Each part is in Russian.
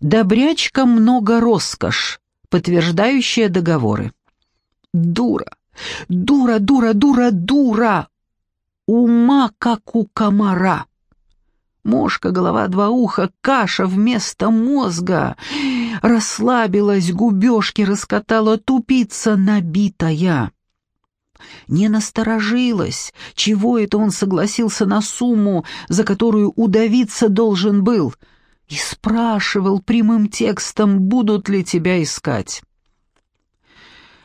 Добрячка много роскошь, подтверждающая договоры. Дура, дура, дура, дура, дура. Ума, как у комара. Мошка, голова, два уха, каша вместо мозга. Расслабилась, губежки раскатала, тупица набитая. Не насторожилась, чего это он согласился на сумму, за которую удавиться должен был, и спрашивал прямым текстом, будут ли тебя искать.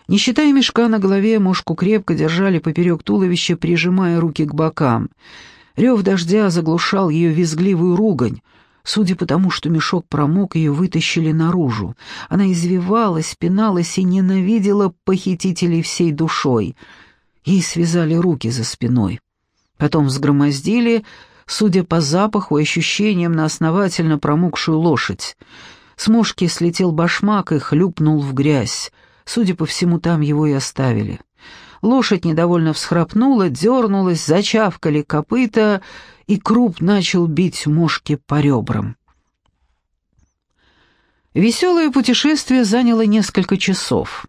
Не считая мешка на голове, мушку крепко держали поперек туловища, прижимая руки к бокам — Рев дождя заглушал ее визгливую ругань. Судя по тому, что мешок промок, ее вытащили наружу. Она извивалась, пиналась и ненавидела похитителей всей душой. Ей связали руки за спиной. Потом взгромоздили, судя по запаху и ощущениям, на основательно промокшую лошадь. С мушки слетел башмак и хлюпнул в грязь. Судя по всему, там его и оставили. Лошадь недовольно всхрапнула, дернулась, зачавкали копыта, и круп начал бить мушки по ребрам. Веселое путешествие заняло несколько часов.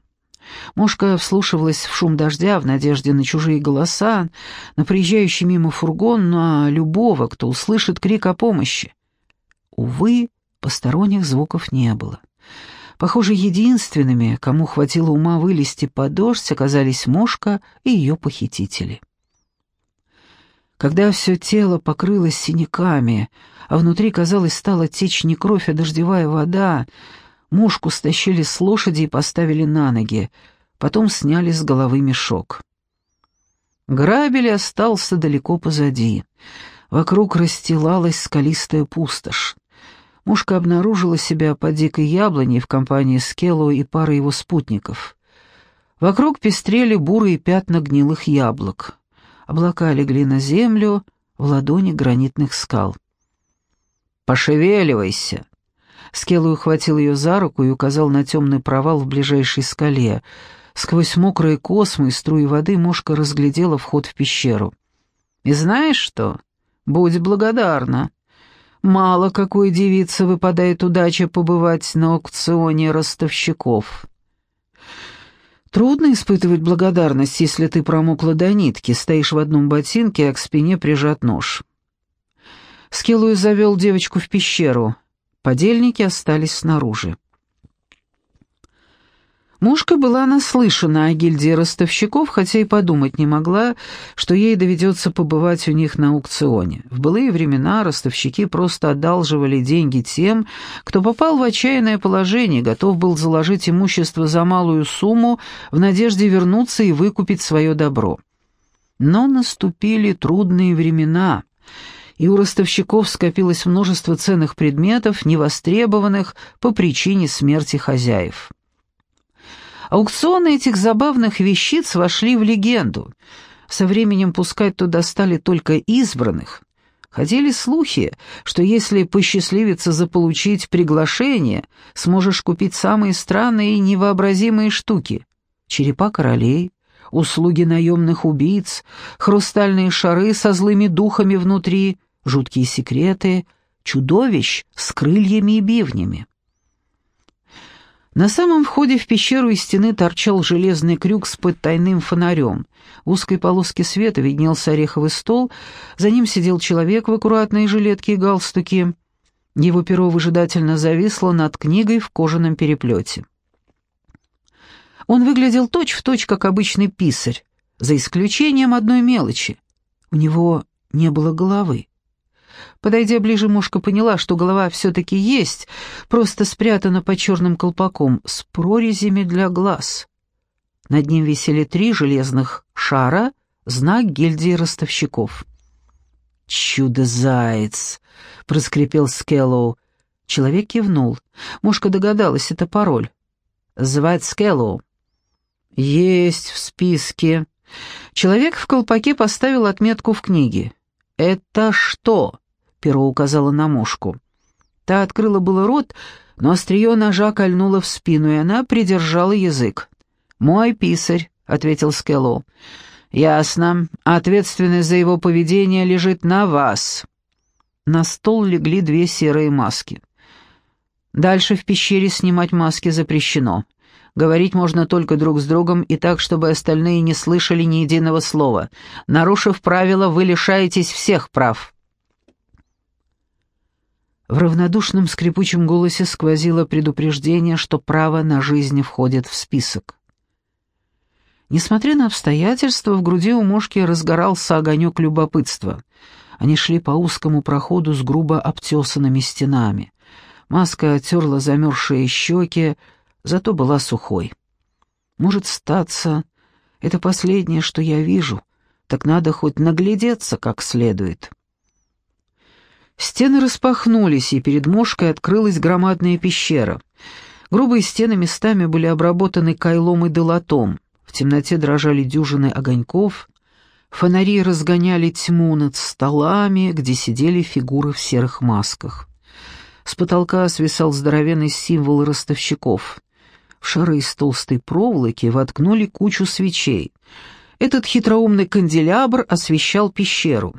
Мошка вслушивалась в шум дождя в надежде на чужие голоса, на приезжающий мимо фургон, на любого, кто услышит крик о помощи. Увы, посторонних звуков не было. Похоже, единственными, кому хватило ума вылезти под дождь, оказались Мошка и ее похитители. Когда все тело покрылось синяками, а внутри, казалось, стала течь не кровь, а дождевая вода, Мошку стащили с лошади и поставили на ноги, потом сняли с головы мешок. Грабель остался далеко позади. Вокруг расстилалась скалистая пустошь. Мушка обнаружила себя под дикой яблоней в компании Скеллу и пары его спутников. Вокруг пестрели бурые пятна гнилых яблок. Облака легли на землю в ладони гранитных скал. «Пошевеливайся!» Скеллу ухватил ее за руку и указал на темный провал в ближайшей скале. Сквозь мокрые космы и струи воды мушка разглядела вход в пещеру. «И знаешь что? Будь благодарна!» Мало какой девице выпадает удача побывать на аукционе ростовщиков. Трудно испытывать благодарность, если ты промокла до нитки, стоишь в одном ботинке, а к спине прижат нож. Скиллуй завел девочку в пещеру. Подельники остались снаружи. Мушка была наслышана о гильдии ростовщиков, хотя и подумать не могла, что ей доведется побывать у них на аукционе. В былые времена ростовщики просто одалживали деньги тем, кто попал в отчаянное положение, готов был заложить имущество за малую сумму в надежде вернуться и выкупить свое добро. Но наступили трудные времена, и у ростовщиков скопилось множество ценных предметов, невостребованных по причине смерти хозяев. Аукционы этих забавных вещиц вошли в легенду. Со временем пускать туда стали только избранных. Ходили слухи, что если посчастливится заполучить приглашение, сможешь купить самые странные и невообразимые штуки. Черепа королей, услуги наемных убийц, хрустальные шары со злыми духами внутри, жуткие секреты, чудовищ с крыльями и бивнями. На самом входе в пещеру из стены торчал железный крюк с подтайным фонарем. В узкой полоске света виднелся ореховый стол, за ним сидел человек в аккуратной жилетке и галстуке. Его перо выжидательно зависло над книгой в кожаном переплете. Он выглядел точь-в-точь, точь, как обычный писарь, за исключением одной мелочи. У него не было головы. Подойдя ближе, мушка поняла, что голова все-таки есть, просто спрятана под черным колпаком, с прорезями для глаз. Над ним висели три железных шара, знак гильдии ростовщиков. «Чудо-заяц!» — проскрипел Скеллоу. Человек кивнул. Мушка догадалась, это пароль. «Звать Скеллоу». «Есть в списке». Человек в колпаке поставил отметку в книге. «Это что?» Перо указала на мушку. Та открыла было рот, но острие ножа кольнуло в спину, и она придержала язык. «Мой писарь», — ответил Скелло. «Ясно. Ответственность за его поведение лежит на вас». На стол легли две серые маски. Дальше в пещере снимать маски запрещено. Говорить можно только друг с другом и так, чтобы остальные не слышали ни единого слова. Нарушив правила, вы лишаетесь всех прав». В равнодушном скрипучем голосе сквозило предупреждение, что право на жизнь входит в список. Несмотря на обстоятельства, в груди у мошки разгорался огонек любопытства. Они шли по узкому проходу с грубо обтесанными стенами. Маска отерла замерзшие щеки, зато была сухой. Может, статься, это последнее, что я вижу, так надо хоть наглядеться как следует. Стены распахнулись, и перед мошкой открылась громадная пещера. Грубые стены местами были обработаны кайлом и долотом. В темноте дрожали дюжины огоньков, фонари разгоняли тьму над столами, где сидели фигуры в серых масках. С потолка свисал здоровенный символ ростовщиков. В шары из толстой проволоки воткнули кучу свечей. Этот хитроумный канделябр освещал пещеру.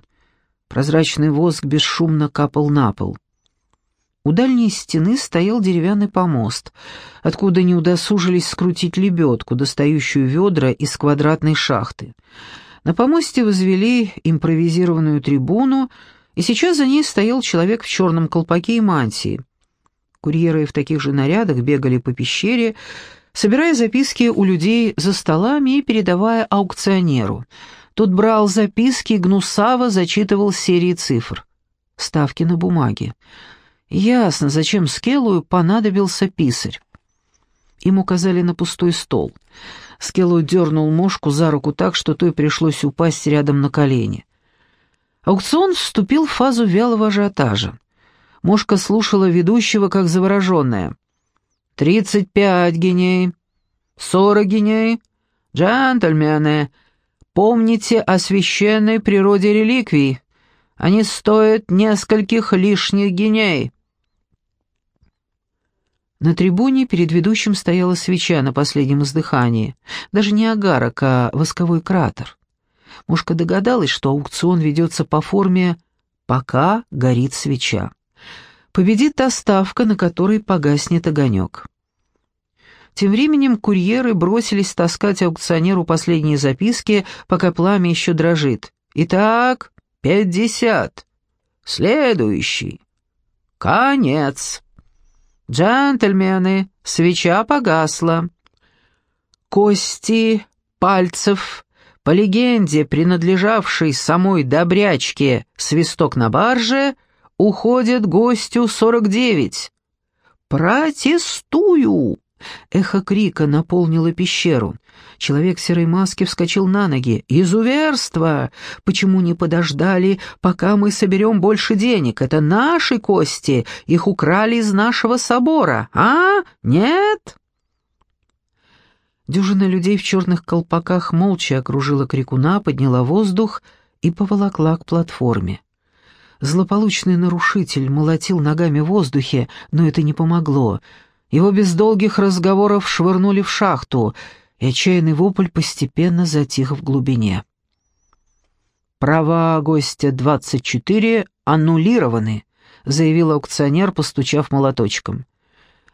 Прозрачный воск бесшумно капал на пол. У дальней стены стоял деревянный помост, откуда не удосужились скрутить лебедку, достающую ведра из квадратной шахты. На помосте возвели импровизированную трибуну, и сейчас за ней стоял человек в черном колпаке и мантии. Курьеры в таких же нарядах бегали по пещере, собирая записки у людей за столами и передавая аукционеру. Тот брал записки, гнусаво зачитывал серии цифр. Ставки на бумаге. Ясно, зачем Скеллу понадобился писарь. Им указали на пустой стол. Скеллу дернул мошку за руку так, что той пришлось упасть рядом на колени. Аукцион вступил в фазу вялого ажиотажа. Мошка слушала ведущего, как завороженная. «Тридцать пять геней, сорок геней. Джентльмены, помните о священной природе реликвий. Они стоят нескольких лишних геней». На трибуне перед ведущим стояла свеча на последнем издыхании. Даже не агарок, а восковой кратер. Мушка догадалась, что аукцион ведется по форме «пока горит свеча». Победит та ставка, на которой погаснет огонек. Тем временем курьеры бросились таскать аукционеру последние записки, пока пламя еще дрожит. «Итак, пятьдесят. Следующий. Конец». «Джентльмены, свеча погасла. Кости пальцев, по легенде, принадлежавшей самой добрячке свисток на барже, уходит гостю сорок девять. Протестую!» Эхо крика наполнило пещеру. Человек в серой маске вскочил на ноги. «Изуверство! Почему не подождали, пока мы соберем больше денег? Это наши кости, их украли из нашего собора, а? Нет?» Дюжина людей в черных колпаках молча окружила крикуна, подняла воздух и поволокла к платформе. Злополучный нарушитель молотил ногами в воздухе, но это не помогло — его без долгих разговоров швырнули в шахту, и отчаянный вопль постепенно затих в глубине. «Права гостя 24 аннулированы», — заявил аукционер, постучав молоточком.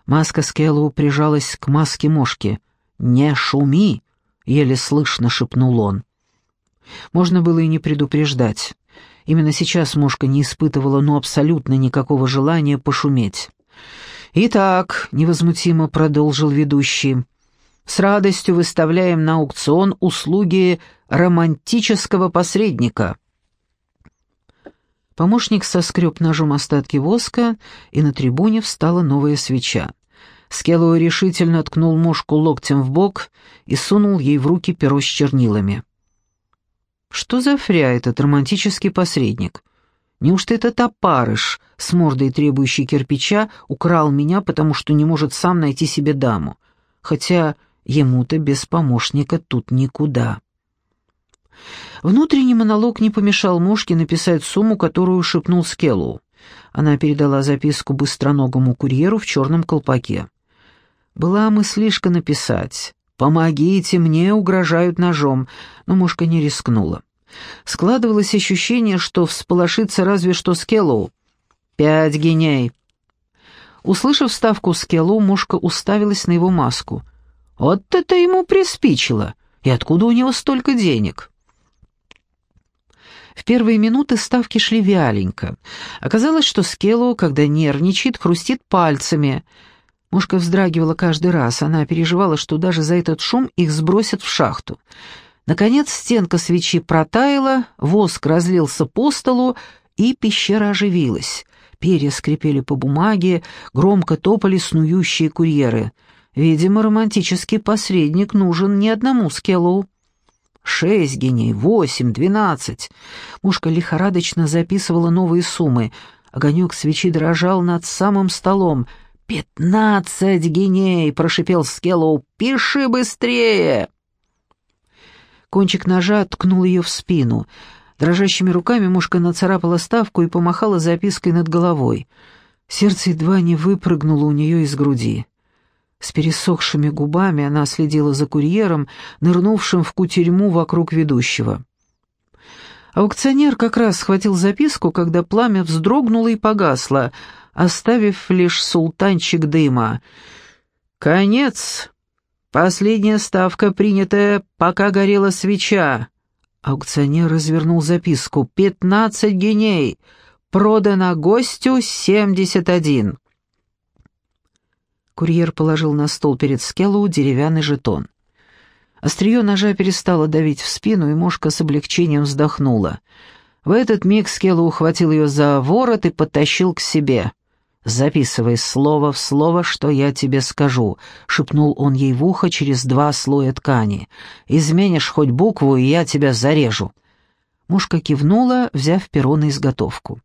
Маска Скеллу прижалась к маске мошки. «Не шуми!» — еле слышно шепнул он. Можно было и не предупреждать. Именно сейчас мошка не испытывала ну абсолютно никакого желания пошуметь. «Итак», — невозмутимо продолжил ведущий, — «с радостью выставляем на аукцион услуги романтического посредника». Помощник соскреб ножом остатки воска, и на трибуне встала новая свеча. Скеллоу решительно ткнул мушку локтем в бок и сунул ей в руки перо с чернилами. «Что за фря этот романтический посредник? Неужто этот опарыш с мордой требующей кирпича украл меня, потому что не может сам найти себе даму? Хотя ему-то без помощника тут никуда. Внутренний монолог не помешал Мушке написать сумму, которую шепнул Скеллу. Она передала записку быстроногому курьеру в черном колпаке. Была мыслишка написать «Помогите, мне угрожают ножом», но Мушка не рискнула. Складывалось ощущение, что всполошится разве что Скеллоу. «Пять геней». Услышав ставку Скеллу, мушка уставилась на его маску. «Вот это ему приспичило! И откуда у него столько денег?» В первые минуты ставки шли вяленько. Оказалось, что Скеллу, когда нервничает, хрустит пальцами. Мушка вздрагивала каждый раз, она переживала, что даже за этот шум их сбросят в шахту. Наконец стенка свечи протаяла, воск разлился по столу, и пещера оживилась. Перья скрипели по бумаге, громко топали снующие курьеры. Видимо, романтический посредник нужен не одному Скеллоу. Шесть гиней, восемь, двенадцать. Мушка лихорадочно записывала новые суммы. Огонек свечи дрожал над самым столом. «Пятнадцать гиней!» — прошипел Скеллоу. «Пиши быстрее!» Кончик ножа ткнул ее в спину. Дрожащими руками мушка нацарапала ставку и помахала запиской над головой. Сердце едва не выпрыгнуло у нее из груди. С пересохшими губами она следила за курьером, нырнувшим в кутерьму вокруг ведущего. Аукционер как раз схватил записку, когда пламя вздрогнуло и погасло, оставив лишь султанчик дыма. «Конец! Последняя ставка, принятая, пока горела свеча!» Аукционер развернул записку. «Пятнадцать гиней! Продано гостю семьдесят один!» Курьер положил на стол перед Скеллоу деревянный жетон. Острие ножа перестало давить в спину, и мушка с облегчением вздохнула. В этот миг Скеллоу ухватил ее за ворот и подтащил к себе. «Записывай слово в слово, что я тебе скажу», — шепнул он ей в ухо через два слоя ткани. «Изменишь хоть букву, и я тебя зарежу». Мушка кивнула, взяв перо на изготовку.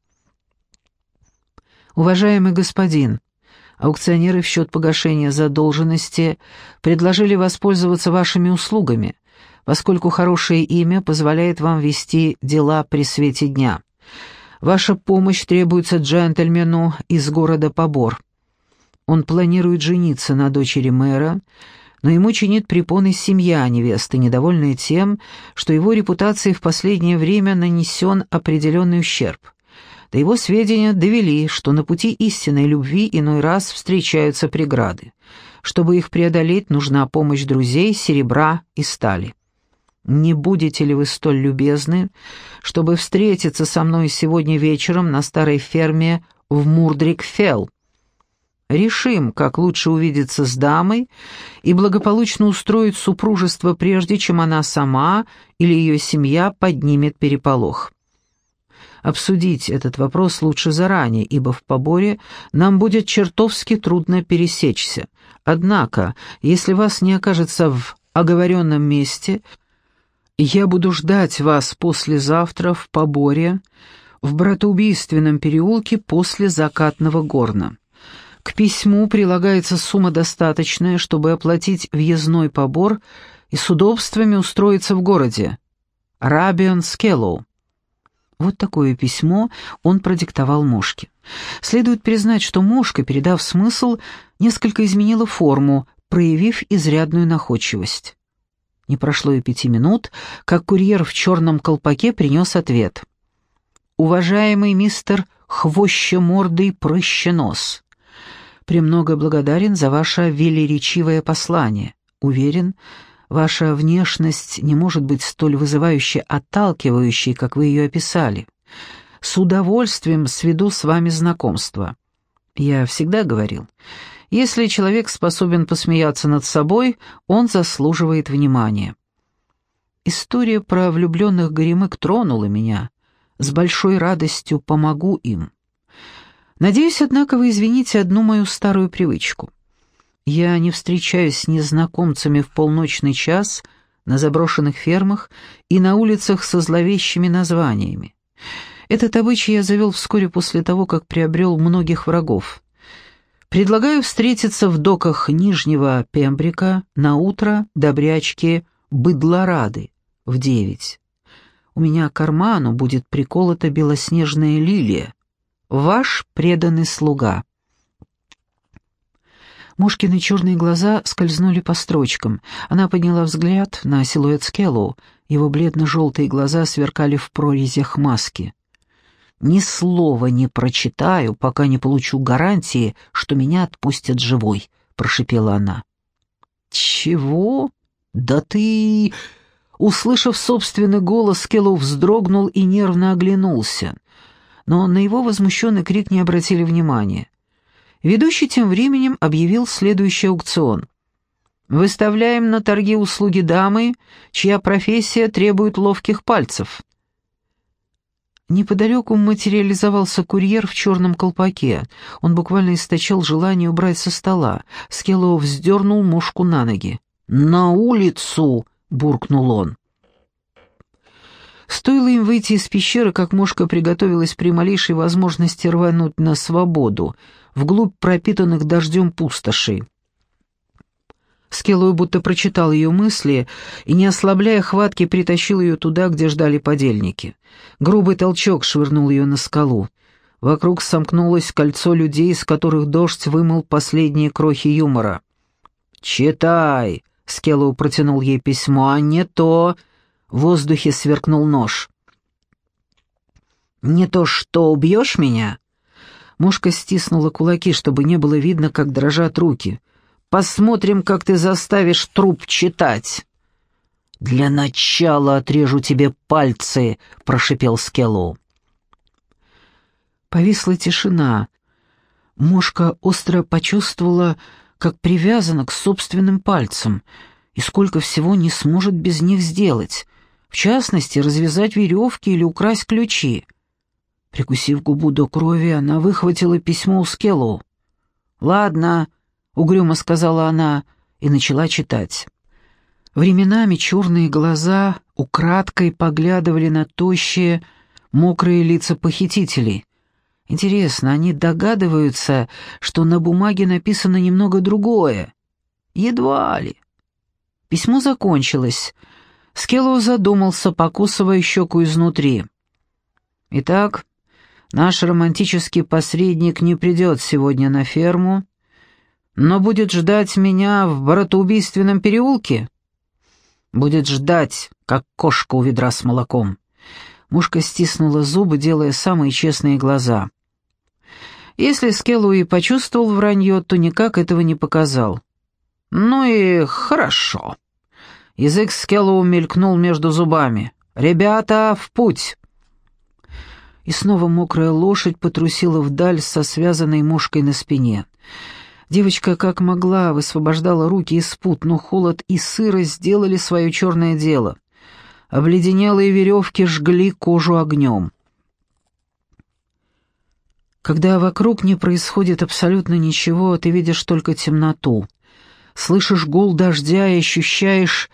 «Уважаемый господин, аукционеры в счет погашения задолженности предложили воспользоваться вашими услугами, поскольку хорошее имя позволяет вам вести дела при свете дня». Ваша помощь требуется джентльмену из города Побор. Он планирует жениться на дочери мэра, но ему чинит препоны семья невесты, недовольная тем, что его репутации в последнее время нанесен определенный ущерб. До его сведения довели, что на пути истинной любви иной раз встречаются преграды. Чтобы их преодолеть, нужна помощь друзей, серебра и стали. Не будете ли вы столь любезны, чтобы встретиться со мной сегодня вечером на старой ферме в Мурдрик-Фелл? Решим, как лучше увидеться с дамой и благополучно устроить супружество, прежде чем она сама или ее семья поднимет переполох. Обсудить этот вопрос лучше заранее, ибо в поборе нам будет чертовски трудно пересечься. Однако, если вас не окажется в оговоренном месте – я буду ждать вас послезавтра в Поборе, в братоубийственном переулке после закатного горна. К письму прилагается сумма достаточная, чтобы оплатить въездной побор и с удобствами устроиться в городе. Рабиан Скеллоу. Вот такое письмо он продиктовал Мошке. Следует признать, что Мошка, передав смысл, несколько изменила форму, проявив изрядную находчивость. Не прошло и пяти минут, как курьер в черном колпаке принес ответ. «Уважаемый мистер Хвощемордый Прыщенос, премного благодарен за ваше велеречивое послание. Уверен, ваша внешность не может быть столь вызывающе отталкивающей, как вы ее описали. С удовольствием сведу с вами знакомство. Я всегда говорил, если человек способен посмеяться над собой, он заслуживает внимания. История про влюбленных горемык тронула меня. С большой радостью помогу им. Надеюсь, однако, вы извините одну мою старую привычку. Я не встречаюсь с незнакомцами в полночный час на заброшенных фермах и на улицах со зловещими названиями. Этот обычай я завел вскоре после того, как приобрел многих врагов. Предлагаю встретиться в доках Нижнего Пембрика на утро добрячки Быдлорады в девять. У меня к карману будет приколота белоснежная лилия. Ваш преданный слуга. Мушкины черные глаза скользнули по строчкам. Она подняла взгляд на силуэт Скеллоу. Его бледно-желтые глаза сверкали в прорезях маски. Ни слова не прочитаю, пока не получу гарантии, что меня отпустят живой», — прошипела она. «Чего? Да ты...» Услышав собственный голос, Скеллоу вздрогнул и нервно оглянулся. Но на его возмущенный крик не обратили внимания. Ведущий тем временем объявил следующий аукцион. «Выставляем на торги услуги дамы, чья профессия требует ловких пальцев». Неподалеку материализовался курьер в черном колпаке. Он буквально источал желание убрать со стола. Скеллоу вздернул мушку на ноги. «На улицу!» — буркнул он. Стоило им выйти из пещеры, как мушка приготовилась при малейшей возможности рвануть на свободу, вглубь пропитанных дождем пустошей. Скеллой будто прочитал ее мысли и, не ослабляя хватки, притащил ее туда, где ждали подельники. Грубый толчок швырнул ее на скалу. Вокруг сомкнулось кольцо людей, из которых дождь вымыл последние крохи юмора. «Читай!» — Скеллоу протянул ей письмо, «а не то...» В воздухе сверкнул нож. «Не то что, убьешь меня?» Мушка стиснула кулаки, чтобы не было видно, как дрожат руки — Посмотрим, как ты заставишь труп читать». «Для начала отрежу тебе пальцы», — прошипел Скеллоу. Повисла тишина. Мошка остро почувствовала, как привязана к собственным пальцам, и сколько всего не сможет без них сделать, в частности, развязать веревки или украсть ключи. Прикусив губу до крови, она выхватила письмо у Скеллоу. «Ладно, — угрюмо сказала она и начала читать. Временами черные глаза украдкой поглядывали на тощие, мокрые лица похитителей. Интересно, они догадываются, что на бумаге написано немного другое? Едва ли. Письмо закончилось. Скеллоу задумался, покусывая щеку изнутри. «Итак, наш романтический посредник не придет сегодня на ферму, но будет ждать меня в братоубийственном переулке? Будет ждать, как кошка у ведра с молоком. Мушка стиснула зубы, делая самые честные глаза. Если Скеллуи почувствовал вранье, то никак этого не показал. Ну и хорошо. Язык Скеллоу мелькнул между зубами. «Ребята, в путь!» И снова мокрая лошадь потрусила вдаль со связанной мушкой на спине. Девочка как могла высвобождала руки из пут, но холод и сырость сделали свое черное дело. Обледенелые веревки жгли кожу огнем. Когда вокруг не происходит абсолютно ничего, ты видишь только темноту. Слышишь гул дождя и ощущаешь,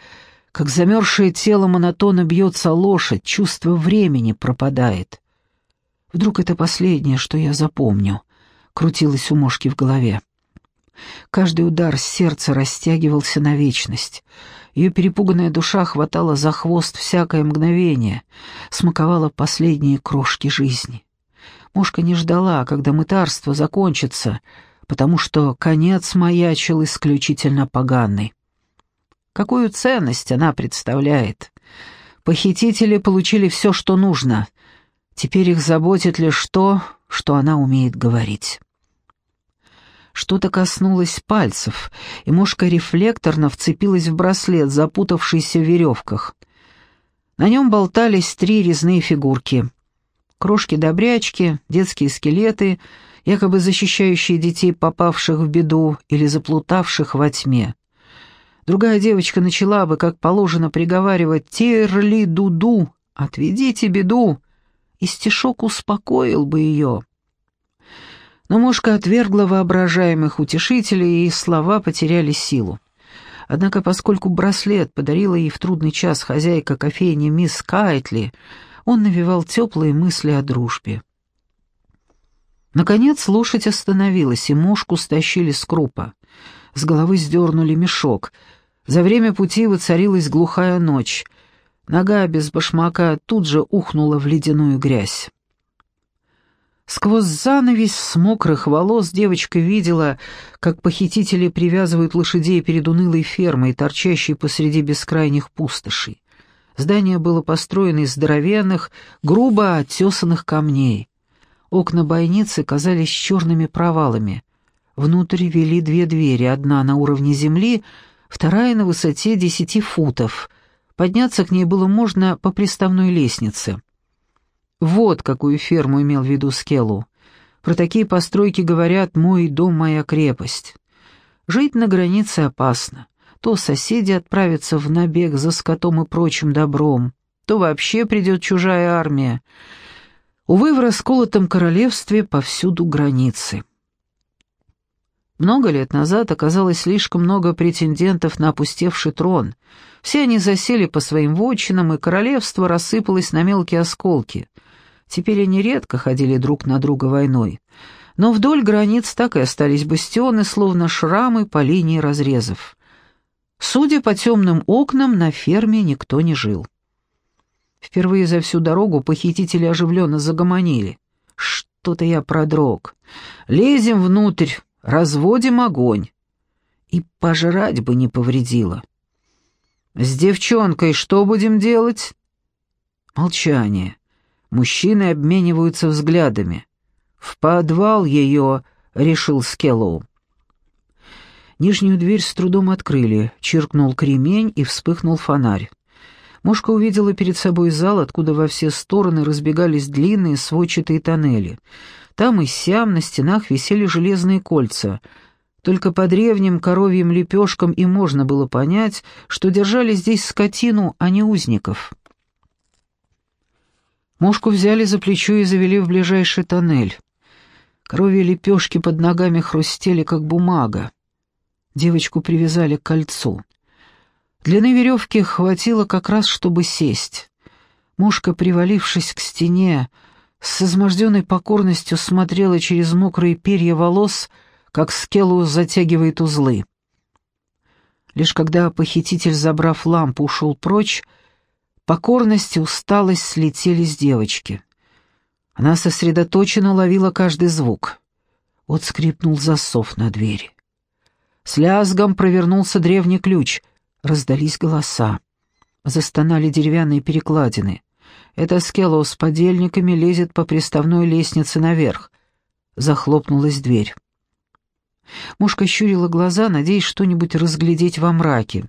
как замерзшее тело монотонно бьется лошадь, чувство времени пропадает. Вдруг это последнее, что я запомню, крутилось у мошки в голове. Каждый удар сердца растягивался на вечность. Ее перепуганная душа хватала за хвост всякое мгновение, смаковала последние крошки жизни. Мушка не ждала, когда мытарство закончится, потому что конец маячил исключительно поганый. Какую ценность она представляет? Похитители получили все, что нужно. Теперь их заботит лишь то, что она умеет говорить. Что-то коснулось пальцев, и мушка рефлекторно вцепилась в браслет, запутавшийся в веревках. На нем болтались три резные фигурки. Крошки-добрячки, детские скелеты, якобы защищающие детей, попавших в беду или заплутавших во тьме. Другая девочка начала бы, как положено, приговаривать «Терли-дуду! Отведите беду!» и стишок успокоил бы ее. Но мушка отвергла воображаемых утешителей, и слова потеряли силу. Однако, поскольку браслет подарила ей в трудный час хозяйка кофейни мисс Кайтли, он навевал теплые мысли о дружбе. Наконец лошадь остановилась, и мушку стащили с крупа. С головы сдернули мешок. За время пути воцарилась глухая ночь. Нога без башмака тут же ухнула в ледяную грязь. Сквозь занавес с мокрых волос девочка видела, как похитители привязывают лошадей перед унылой фермой, торчащей посреди бескрайних пустошей. Здание было построено из здоровенных, грубо оттесанных камней. Окна бойницы казались черными провалами. Внутрь вели две двери, одна на уровне земли, вторая на высоте десяти футов. Подняться к ней было можно по приставной лестнице. Вот какую ферму имел в виду Скеллу. Про такие постройки говорят «мой дом, моя крепость». Жить на границе опасно. То соседи отправятся в набег за скотом и прочим добром, то вообще придет чужая армия. Увы, в расколотом королевстве повсюду границы. Много лет назад оказалось слишком много претендентов на опустевший трон. Все они засели по своим вотчинам, и королевство рассыпалось на мелкие осколки. Теперь они редко ходили друг на друга войной. Но вдоль границ так и остались бастионы, словно шрамы по линии разрезов. Судя по темным окнам, на ферме никто не жил. Впервые за всю дорогу похитители оживленно загомонили. «Что-то я продрог. Лезем внутрь, разводим огонь». И пожрать бы не повредило. «С девчонкой что будем делать?» Молчание. Мужчины обмениваются взглядами. «В подвал ее», — решил Скеллоу. Нижнюю дверь с трудом открыли, чиркнул кремень и вспыхнул фонарь. Мушка увидела перед собой зал, откуда во все стороны разбегались длинные сводчатые тоннели. Там и сям на стенах висели железные кольца. Только по древним коровьим лепешкам и можно было понять, что держали здесь скотину, а не узников. Мушку взяли за плечо и завели в ближайший тоннель. Коровьи лепешки под ногами хрустели, как бумага. Девочку привязали к кольцу. Длины веревки хватило как раз, чтобы сесть. Мушка, привалившись к стене, с изможденной покорностью смотрела через мокрые перья волос, как скелу затягивает узлы. Лишь когда похититель, забрав лампу, ушел прочь, покорность и усталость слетели с девочки. Она сосредоточенно ловила каждый звук. Вот скрипнул засов на двери. С лязгом провернулся древний ключ. Раздались голоса. Застонали деревянные перекладины. Это Скеллоу с подельниками лезет по приставной лестнице наверх. Захлопнулась дверь. Мушка щурила глаза, надеясь что-нибудь разглядеть во мраке.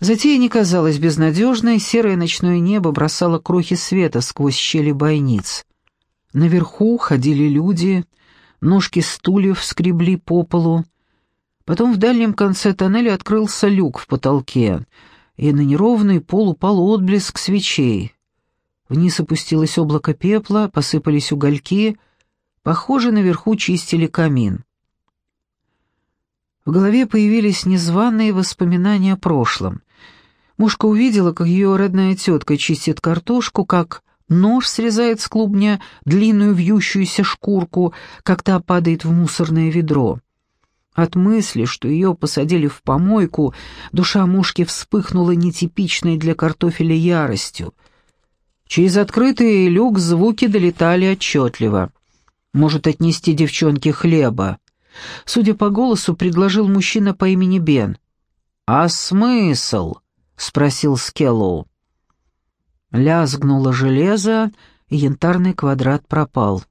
Затея не казалась безнадежной, серое ночное небо бросало крохи света сквозь щели бойниц. Наверху ходили люди, ножки стульев скребли по полу, Потом в дальнем конце тоннеля открылся люк в потолке, и на неровный пол упал отблеск свечей. Вниз опустилось облако пепла, посыпались угольки, похоже, наверху чистили камин. В голове появились незваные воспоминания о прошлом. Мушка увидела, как ее родная тетка чистит картошку, как нож срезает с клубня длинную вьющуюся шкурку, как та падает в мусорное ведро. От мысли, что ее посадили в помойку, душа мушки вспыхнула нетипичной для картофеля яростью. Через открытый люк звуки долетали отчетливо. «Может, отнести девчонке хлеба?» Судя по голосу, предложил мужчина по имени Бен. «А смысл?» — спросил Скеллоу. Лязгнуло железо, и янтарный квадрат пропал.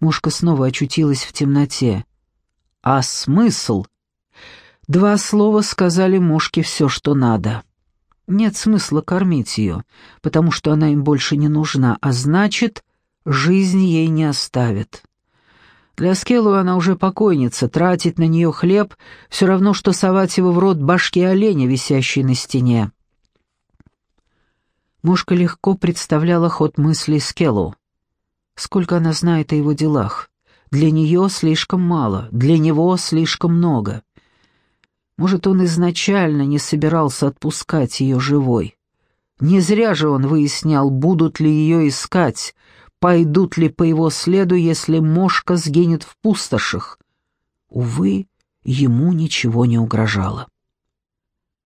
Мушка снова очутилась в темноте. А смысл? Два слова сказали мушке все, что надо. Нет смысла кормить ее, потому что она им больше не нужна, а значит, жизнь ей не оставит. Для Скеллу она уже покойница, тратить на нее хлеб — все равно, что совать его в рот башки оленя, висящей на стене. Мушка легко представляла ход мыслей Скеллу. Сколько она знает о его делах. Для нее слишком мало, для него слишком много. Может, он изначально не собирался отпускать ее живой. Не зря же он выяснял, будут ли ее искать, пойдут ли по его следу, если мошка сгинет в пустошах. Увы, ему ничего не угрожало.